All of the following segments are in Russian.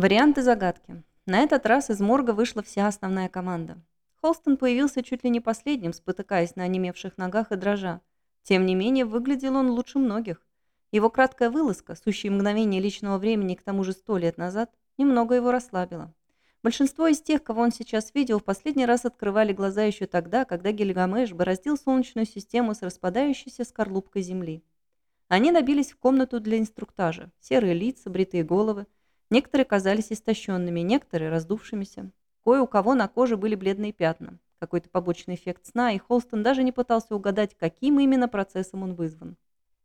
Варианты загадки. На этот раз из морга вышла вся основная команда. Холстон появился чуть ли не последним, спотыкаясь на онемевших ногах и дрожа. Тем не менее, выглядел он лучше многих. Его краткая вылазка, сущие мгновения личного времени к тому же сто лет назад, немного его расслабила. Большинство из тех, кого он сейчас видел, в последний раз открывали глаза еще тогда, когда Гильгамеш бороздил Солнечную систему с распадающейся скорлупкой Земли. Они набились в комнату для инструктажа. Серые лица, бритые головы – Некоторые казались истощенными, некоторые раздувшимися. Кое у кого на коже были бледные пятна. Какой-то побочный эффект сна, и Холстон даже не пытался угадать, каким именно процессом он вызван.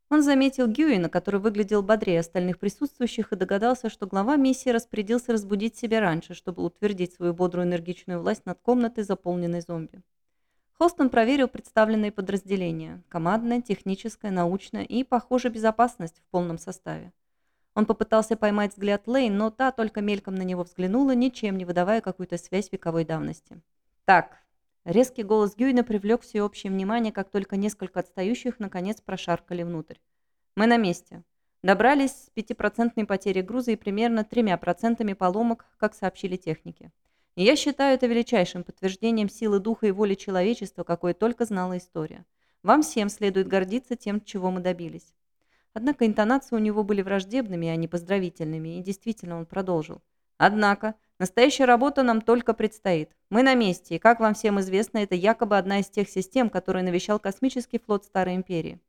Он заметил Гьюина, который выглядел бодрее остальных присутствующих, и догадался, что глава миссии распорядился разбудить себя раньше, чтобы утвердить свою бодрую энергичную власть над комнатой, заполненной зомби. Холстон проверил представленные подразделения – командное, техническое, научное и, похоже, безопасность в полном составе. Он попытался поймать взгляд Лейн, но та только мельком на него взглянула, ничем не выдавая какую-то связь вековой давности. «Так». Резкий голос Гюйна привлек всеобщее внимание, как только несколько отстающих наконец прошаркали внутрь. «Мы на месте. Добрались с пятипроцентной потери груза и примерно тремя процентами поломок, как сообщили техники. И я считаю это величайшим подтверждением силы духа и воли человечества, какое только знала история. Вам всем следует гордиться тем, чего мы добились. Однако интонации у него были враждебными, а не поздравительными, и действительно он продолжил. «Однако, настоящая работа нам только предстоит. Мы на месте, и, как вам всем известно, это якобы одна из тех систем, которые навещал космический флот Старой Империи.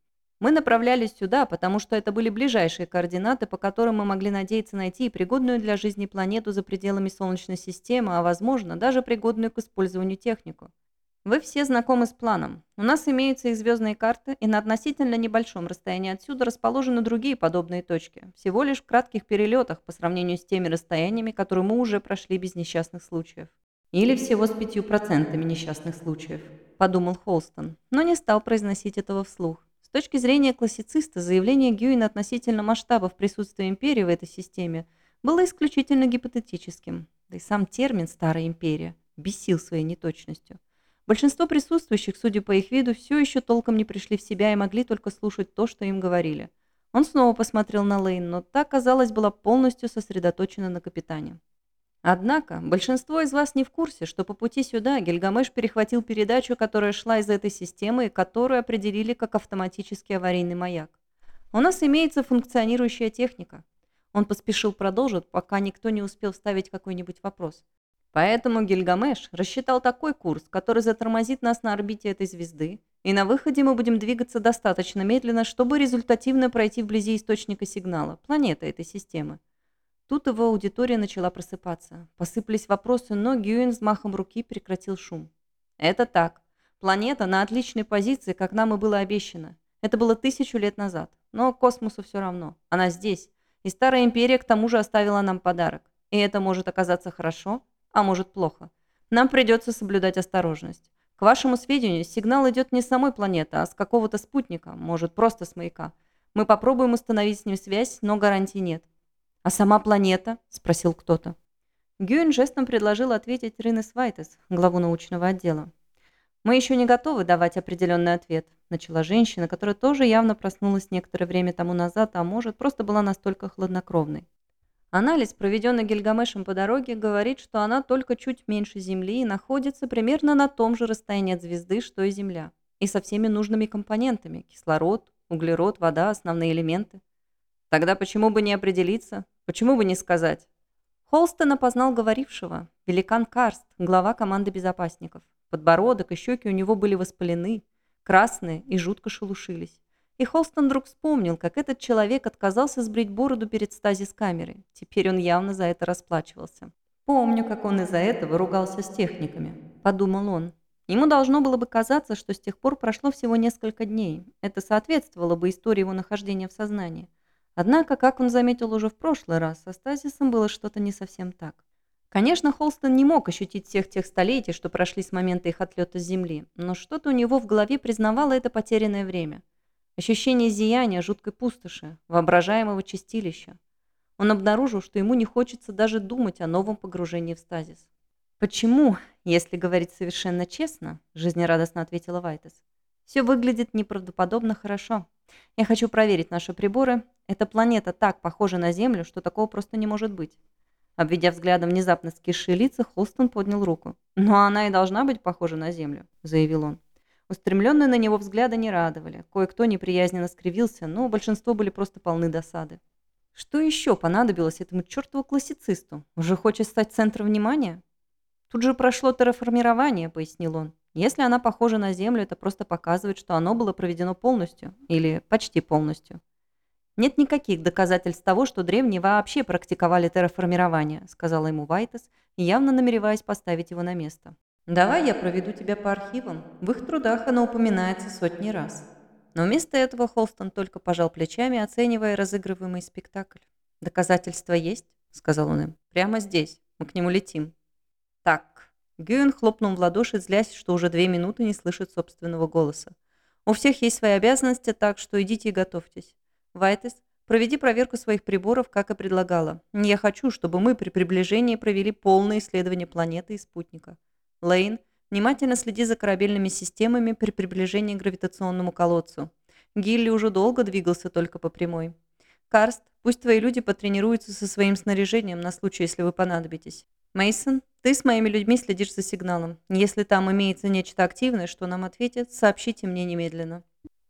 Мы направлялись сюда, потому что это были ближайшие координаты, по которым мы могли надеяться найти пригодную для жизни планету за пределами Солнечной системы, а, возможно, даже пригодную к использованию технику. Вы все знакомы с планом. У нас имеются их звездные карты, и на относительно небольшом расстоянии отсюда расположены другие подобные точки, всего лишь в кратких перелетах по сравнению с теми расстояниями, которые мы уже прошли без несчастных случаев. Или всего с пятью процентами несчастных случаев, подумал Холстон, но не стал произносить этого вслух. С точки зрения классициста, заявление Гьюина относительно масштабов присутствия империи в этой системе было исключительно гипотетическим, да и сам термин «старая империя» бесил своей неточностью. Большинство присутствующих, судя по их виду, все еще толком не пришли в себя и могли только слушать то, что им говорили. Он снова посмотрел на Лейн, но та, казалось, была полностью сосредоточена на капитане. Однако, большинство из вас не в курсе, что по пути сюда Гильгамеш перехватил передачу, которая шла из этой системы и которую определили как автоматический аварийный маяк. У нас имеется функционирующая техника. Он поспешил продолжить, пока никто не успел вставить какой-нибудь вопрос. Поэтому Гильгамеш рассчитал такой курс, который затормозит нас на орбите этой звезды, и на выходе мы будем двигаться достаточно медленно, чтобы результативно пройти вблизи источника сигнала, планеты этой системы. Тут его аудитория начала просыпаться. Посыпались вопросы, но Гюин взмахом руки прекратил шум. Это так. Планета на отличной позиции, как нам и было обещано. Это было тысячу лет назад. Но космосу все равно. Она здесь. И Старая Империя к тому же оставила нам подарок. И это может оказаться хорошо, а может плохо. Нам придется соблюдать осторожность. К вашему сведению, сигнал идет не с самой планеты, а с какого-то спутника, может, просто с маяка. Мы попробуем установить с ним связь, но гарантий нет. «А сама планета?» – спросил кто-то. Гюин жестом предложил ответить Ринес Вайтес, главу научного отдела. «Мы еще не готовы давать определенный ответ», – начала женщина, которая тоже явно проснулась некоторое время тому назад, а может, просто была настолько хладнокровной. Анализ, проведенный Гильгамешем по дороге, говорит, что она только чуть меньше Земли и находится примерно на том же расстоянии от звезды, что и Земля. И со всеми нужными компонентами – кислород, углерод, вода, основные элементы. Тогда почему бы не определиться? Почему бы не сказать? Холстон опознал говорившего. Великан Карст, глава команды безопасников. Подбородок и щеки у него были воспалены, красные и жутко шелушились. И Холстон вдруг вспомнил, как этот человек отказался сбрить бороду перед стазис-камерой. Теперь он явно за это расплачивался. «Помню, как он из-за этого ругался с техниками», – подумал он. Ему должно было бы казаться, что с тех пор прошло всего несколько дней. Это соответствовало бы истории его нахождения в сознании. Однако, как он заметил уже в прошлый раз, со стазисом было что-то не совсем так. Конечно, Холстон не мог ощутить всех тех столетий, что прошли с момента их отлета с Земли, но что-то у него в голове признавало это потерянное время – Ощущение зияния, жуткой пустоши, воображаемого чистилища. Он обнаружил, что ему не хочется даже думать о новом погружении в стазис. «Почему, если говорить совершенно честно?» – жизнерадостно ответила Вайтес. «Все выглядит неправдоподобно хорошо. Я хочу проверить наши приборы. Эта планета так похожа на Землю, что такого просто не может быть. Обведя взглядом внезапно скисшие лица, Холстон поднял руку. «Но она и должна быть похожа на Землю», — заявил он. Устремленные на него взгляды не радовали. Кое-кто неприязненно скривился, но большинство были просто полны досады. Что еще понадобилось этому чертову классицисту? Уже хочет стать центром внимания? Тут же прошло терраформирование, пояснил он. Если она похожа на Землю, это просто показывает, что оно было проведено полностью. Или почти полностью. «Нет никаких доказательств того, что древние вообще практиковали терраформирование», сказала ему Вайтес, явно намереваясь поставить его на место. «Давай я проведу тебя по архивам. В их трудах оно упоминается сотни раз». Но вместо этого Холстон только пожал плечами, оценивая разыгрываемый спектакль. «Доказательства есть?» — сказал он им. «Прямо здесь. Мы к нему летим». «Так». Гюен хлопнул в ладоши, злясь, что уже две минуты не слышит собственного голоса. «У всех есть свои обязанности, так что идите и готовьтесь. Вайтес, проведи проверку своих приборов, как и предлагала. Я хочу, чтобы мы при приближении провели полное исследование планеты и спутника. Лейн, внимательно следи за корабельными системами при приближении к гравитационному колодцу. Гилли уже долго двигался только по прямой. Карст, пусть твои люди потренируются со своим снаряжением на случай, если вы понадобитесь. Мейсон, ты с моими людьми следишь за сигналом. Если там имеется нечто активное, что нам ответит, сообщите мне немедленно.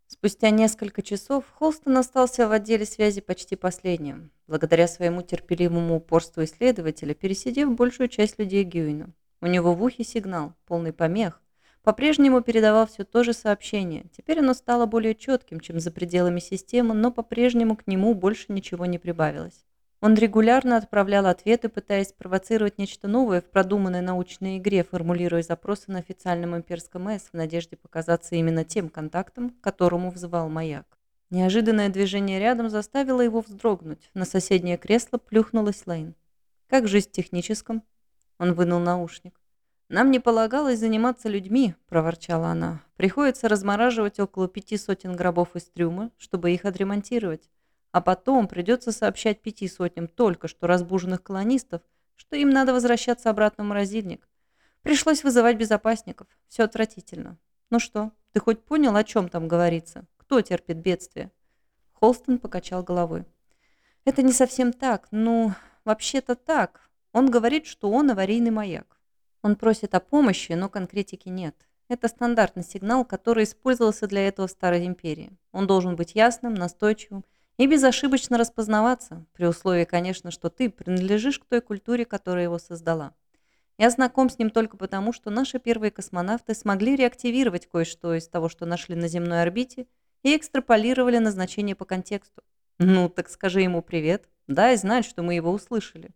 Спустя несколько часов Холстон остался в отделе связи почти последним, благодаря своему терпеливому упорству исследователя, пересидев большую часть людей Гюина. У него в ухе сигнал, полный помех, по-прежнему передавал все то же сообщение. Теперь оно стало более четким, чем за пределами системы, но по-прежнему к нему больше ничего не прибавилось. Он регулярно отправлял ответы, пытаясь спровоцировать нечто новое в продуманной научной игре, формулируя запросы на официальном имперском С в надежде показаться именно тем контактом, к которому взывал маяк. Неожиданное движение рядом заставило его вздрогнуть. На соседнее кресло плюхнулась Лейн. «Как жизнь в техническом?» Он вынул наушник. «Нам не полагалось заниматься людьми», – проворчала она. «Приходится размораживать около пяти сотен гробов из трюма, чтобы их отремонтировать. А потом придется сообщать пяти сотням только что разбуженных колонистов, что им надо возвращаться обратно в морозильник. Пришлось вызывать безопасников. Все отвратительно. Ну что, ты хоть понял, о чем там говорится? Кто терпит бедствие? Холстон покачал головой. Это не совсем так. Ну, вообще-то так. Он говорит, что он аварийный маяк. Он просит о помощи, но конкретики нет. Это стандартный сигнал, который использовался для этого в Старой Империи. Он должен быть ясным, настойчивым и безошибочно распознаваться, при условии, конечно, что ты принадлежишь к той культуре, которая его создала. Я знаком с ним только потому, что наши первые космонавты смогли реактивировать кое-что из того, что нашли на земной орбите, и экстраполировали назначение по контексту. Ну, так скажи ему привет, дай знать, что мы его услышали.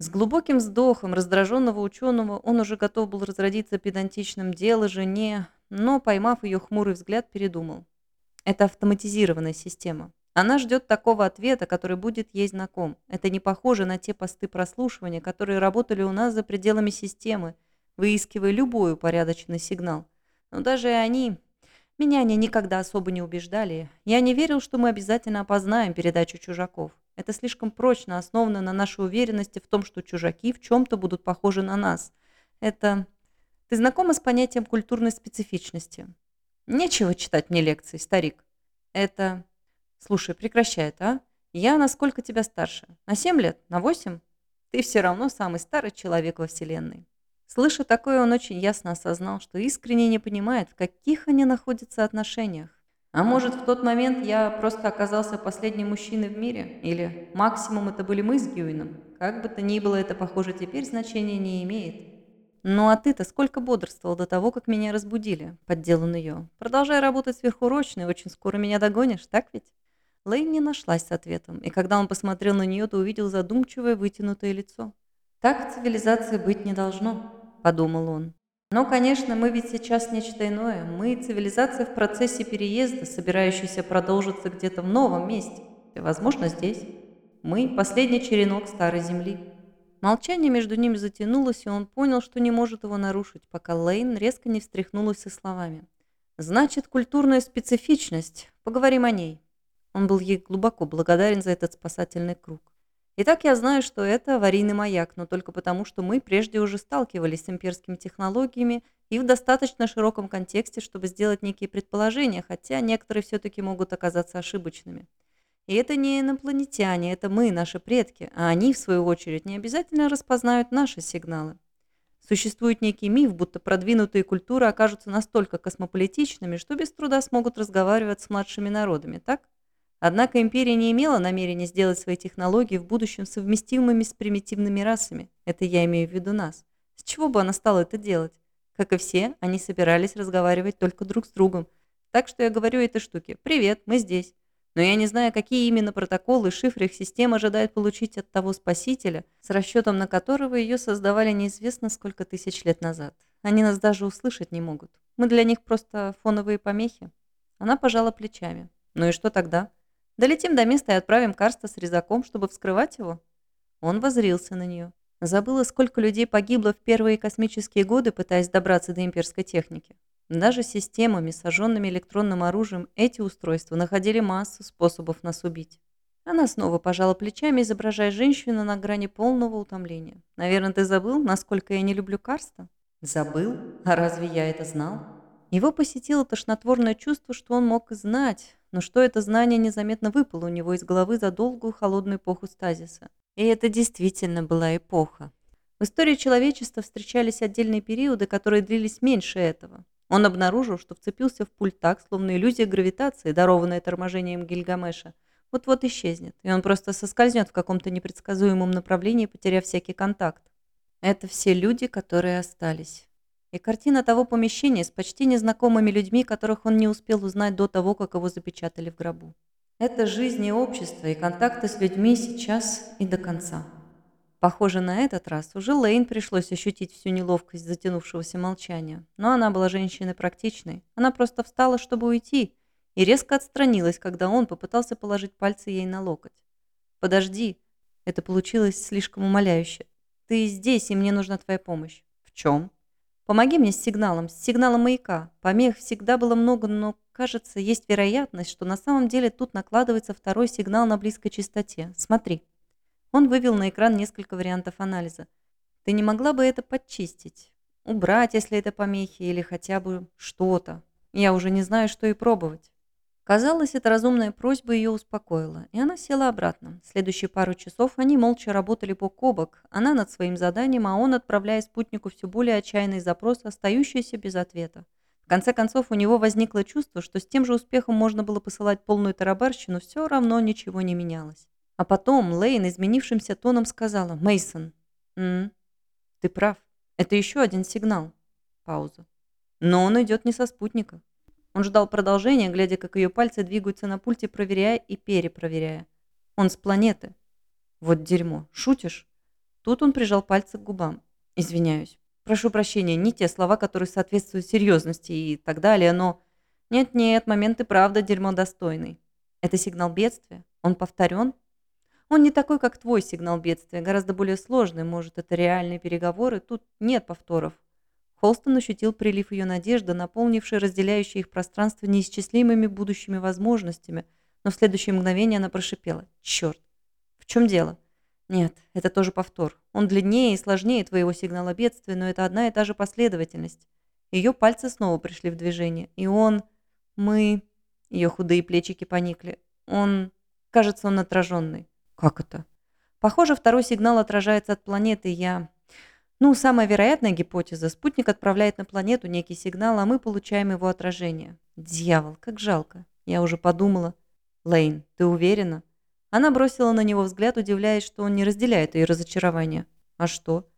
С глубоким вздохом раздраженного ученого он уже готов был разродиться педантичным дело жене, но, поймав ее хмурый взгляд, передумал. Это автоматизированная система. Она ждет такого ответа, который будет ей знаком. Это не похоже на те посты прослушивания, которые работали у нас за пределами системы, выискивая любой упорядоченный сигнал. Но даже они... Меня они никогда особо не убеждали. Я не верил, что мы обязательно опознаем передачу чужаков. Это слишком прочно основано на нашей уверенности в том, что чужаки в чем-то будут похожи на нас. Это... Ты знакома с понятием культурной специфичности? Нечего читать мне лекции, старик. Это... Слушай, прекращай это, а? Я насколько тебя старше? На семь лет? На восемь? Ты все равно самый старый человек во Вселенной. Слыша такое, он очень ясно осознал, что искренне не понимает, в каких они находятся отношениях. А может, в тот момент я просто оказался последним мужчиной в мире? Или максимум это были мы с Гюином? Как бы то ни было, это, похоже, теперь значения не имеет. «Ну а ты-то сколько бодрствовал до того, как меня разбудили?» – поддел ее. «Продолжай работать сверхурочно, и очень скоро меня догонишь, так ведь?» Лейн не нашлась с ответом, и когда он посмотрел на нее, то увидел задумчивое вытянутое лицо. «Так цивилизации быть не должно», – подумал он. «Но, конечно, мы ведь сейчас нечто иное. Мы – цивилизация в процессе переезда, собирающаяся продолжиться где-то в новом месте. И, возможно, здесь. Мы – последний черенок старой земли». Молчание между ними затянулось, и он понял, что не может его нарушить, пока Лейн резко не встряхнулась со словами. «Значит, культурная специфичность. Поговорим о ней. Он был ей глубоко благодарен за этот спасательный круг. Итак, я знаю, что это аварийный маяк, но только потому, что мы прежде уже сталкивались с имперскими технологиями и в достаточно широком контексте, чтобы сделать некие предположения, хотя некоторые все-таки могут оказаться ошибочными. И это не инопланетяне, это мы, наши предки, а они, в свою очередь, не обязательно распознают наши сигналы. Существует некий миф, будто продвинутые культуры окажутся настолько космополитичными, что без труда смогут разговаривать с младшими народами, так? Однако империя не имела намерения сделать свои технологии в будущем совместимыми с примитивными расами. Это я имею в виду нас. С чего бы она стала это делать? Как и все, они собирались разговаривать только друг с другом. Так что я говорю этой штуке «Привет, мы здесь». Но я не знаю, какие именно протоколы, шифры их систем ожидает получить от того спасителя, с расчетом на которого ее создавали неизвестно сколько тысяч лет назад. Они нас даже услышать не могут. Мы для них просто фоновые помехи. Она пожала плечами. Ну и что тогда? Долетим до места и отправим Карста с резаком, чтобы вскрывать его? Он возрился на нее. Забыла, сколько людей погибло в первые космические годы, пытаясь добраться до имперской техники. Даже системами, сожженными электронным оружием, эти устройства находили массу способов нас убить. Она снова пожала плечами, изображая женщину на грани полного утомления. «Наверное, ты забыл, насколько я не люблю Карста?» «Забыл? А разве я это знал?» Его посетило тошнотворное чувство, что он мог знать, но что это знание незаметно выпало у него из головы за долгую холодную эпоху стазиса. И это действительно была эпоха. В истории человечества встречались отдельные периоды, которые длились меньше этого. Он обнаружил, что вцепился в пульт так, словно иллюзия гравитации, дарованная торможением Гильгамеша, вот-вот исчезнет, и он просто соскользнет в каком-то непредсказуемом направлении, потеряв всякий контакт. Это все люди, которые остались. И картина того помещения с почти незнакомыми людьми, которых он не успел узнать до того, как его запечатали в гробу. Это жизнь и общество, и контакты с людьми сейчас и до конца. Похоже, на этот раз уже Лейн пришлось ощутить всю неловкость затянувшегося молчания. Но она была женщиной практичной. Она просто встала, чтобы уйти, и резко отстранилась, когда он попытался положить пальцы ей на локоть. «Подожди». Это получилось слишком умоляюще. «Ты здесь, и мне нужна твоя помощь». «В чем?» «Помоги мне с сигналом, с сигналом маяка. Помех всегда было много, но, кажется, есть вероятность, что на самом деле тут накладывается второй сигнал на близкой частоте. Смотри». Он вывел на экран несколько вариантов анализа. «Ты не могла бы это подчистить? Убрать, если это помехи, или хотя бы что-то? Я уже не знаю, что и пробовать». Казалось, эта разумная просьба ее успокоила, и она села обратно. Следующие пару часов они молча работали бок о бок, она над своим заданием, а он отправляя спутнику все более отчаянные запросы, остающиеся без ответа. В конце концов, у него возникло чувство, что с тем же успехом можно было посылать полную тарабарщину, все равно ничего не менялось. А потом Лейн изменившимся тоном сказала «Мейсон, ты прав. Это еще один сигнал». Пауза. Но он идет не со спутника. Он ждал продолжения, глядя, как ее пальцы двигаются на пульте, проверяя и перепроверяя. Он с планеты. Вот дерьмо. Шутишь? Тут он прижал пальцы к губам. Извиняюсь. Прошу прощения, не те слова, которые соответствуют серьезности и так далее, но... Нет-нет, момент и правда дерьмо достойный. Это сигнал бедствия? Он повторен? Он не такой, как твой сигнал бедствия, гораздо более сложный, может, это реальные переговоры, тут нет повторов. Холстон ощутил прилив ее надежды, наполнивший разделяющее их пространство неисчислимыми будущими возможностями, но в следующее мгновение она прошипела. «Черт! В чем дело?» «Нет, это тоже повтор. Он длиннее и сложнее твоего сигнала бедствия, но это одна и та же последовательность». Ее пальцы снова пришли в движение, и он... Мы... Ее худые плечики поникли. Он... Кажется, он отраженный. Как это? Похоже, второй сигнал отражается от планеты. Я... Ну, самая вероятная гипотеза. Спутник отправляет на планету некий сигнал, а мы получаем его отражение. Дьявол, как жалко. Я уже подумала. Лейн, ты уверена? Она бросила на него взгляд, удивляясь, что он не разделяет ее разочарование. А что?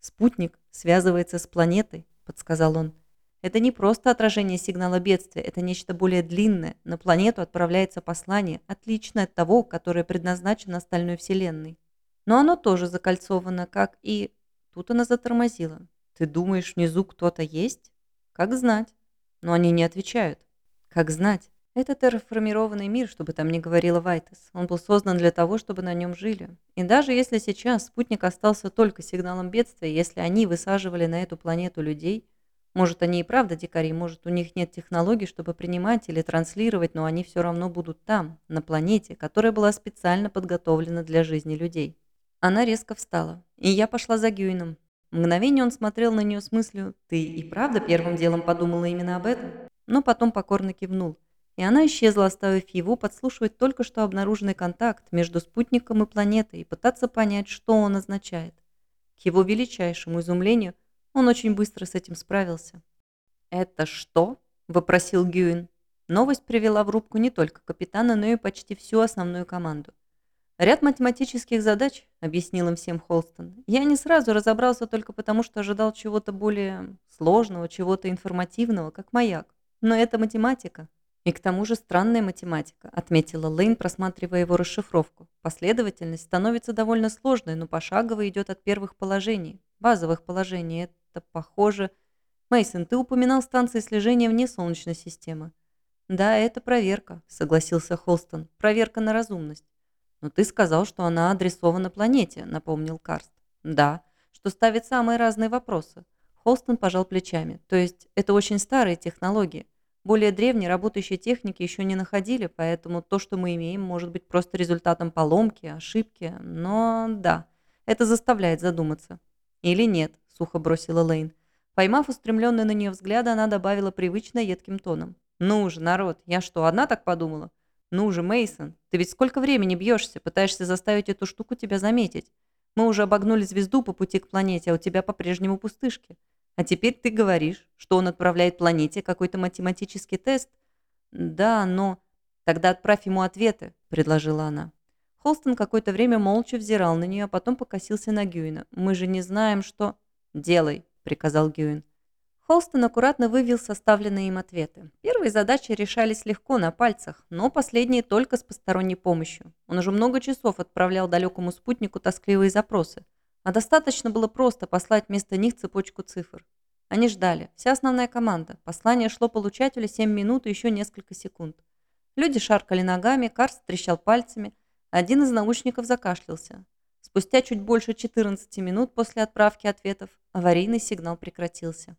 Спутник связывается с планетой, подсказал он. Это не просто отражение сигнала бедствия, это нечто более длинное. На планету отправляется послание, отличное от того, которое предназначено остальной Вселенной. Но оно тоже закольцовано, как и... Тут она затормозила. Ты думаешь, внизу кто-то есть? Как знать. Но они не отвечают. Как знать. Это терраформированный мир, чтобы там не говорила Вайтес. Он был создан для того, чтобы на нем жили. И даже если сейчас спутник остался только сигналом бедствия, если они высаживали на эту планету людей – может, они и правда дикари, может, у них нет технологий, чтобы принимать или транслировать, но они все равно будут там, на планете, которая была специально подготовлена для жизни людей. Она резко встала, и я пошла за Гюином. Мгновение он смотрел на нее с мыслью «Ты и правда первым делом подумала именно об этом?» Но потом покорно кивнул. и она исчезла, оставив его подслушивать только что обнаруженный контакт между спутником и планетой и пытаться понять, что он означает. К его величайшему изумлению он очень быстро с этим справился. «Это что?» – вопросил Гюин. Новость привела в рубку не только капитана, но и почти всю основную команду. «Ряд математических задач», — объяснил им всем Холстон. «Я не сразу разобрался только потому, что ожидал чего-то более сложного, чего-то информативного, как маяк. Но это математика». «И к тому же странная математика», — отметила Лейн, просматривая его расшифровку. «Последовательность становится довольно сложной, но пошагово идет от первых положений, базовых положений. Это похоже...» Мейсон, ты упоминал станции слежения вне Солнечной системы. Да, это проверка, согласился Холстон. Проверка на разумность. Но ты сказал, что она адресована планете, напомнил Карст. Да, что ставит самые разные вопросы. Холстон пожал плечами. То есть это очень старые технологии. Более древние работающие техники еще не находили, поэтому то, что мы имеем, может быть просто результатом поломки, ошибки. Но да, это заставляет задуматься. Или нет, сухо бросила Лейн. Поймав устремленный на нее взгляд, она добавила привычно едким тоном. «Ну же, народ, я что, одна так подумала? Ну же, Мейсон, ты ведь сколько времени бьешься, пытаешься заставить эту штуку тебя заметить? Мы уже обогнули звезду по пути к планете, а у тебя по-прежнему пустышки. А теперь ты говоришь, что он отправляет планете какой-то математический тест? Да, но... Тогда отправь ему ответы, предложила она. Холстон какое-то время молча взирал на нее, а потом покосился на Гюина. Мы же не знаем, что... Делай, приказал Гюин. Холстон аккуратно вывел составленные им ответы. Первые задачи решались легко на пальцах, но последние только с посторонней помощью. Он уже много часов отправлял далекому спутнику тоскливые запросы, а достаточно было просто послать вместо них цепочку цифр. Они ждали. Вся основная команда. Послание шло получателю 7 минут и еще несколько секунд. Люди шаркали ногами, Карс трещал пальцами. Один из наушников закашлялся. Спустя чуть больше 14 минут после отправки ответов аварийный сигнал прекратился.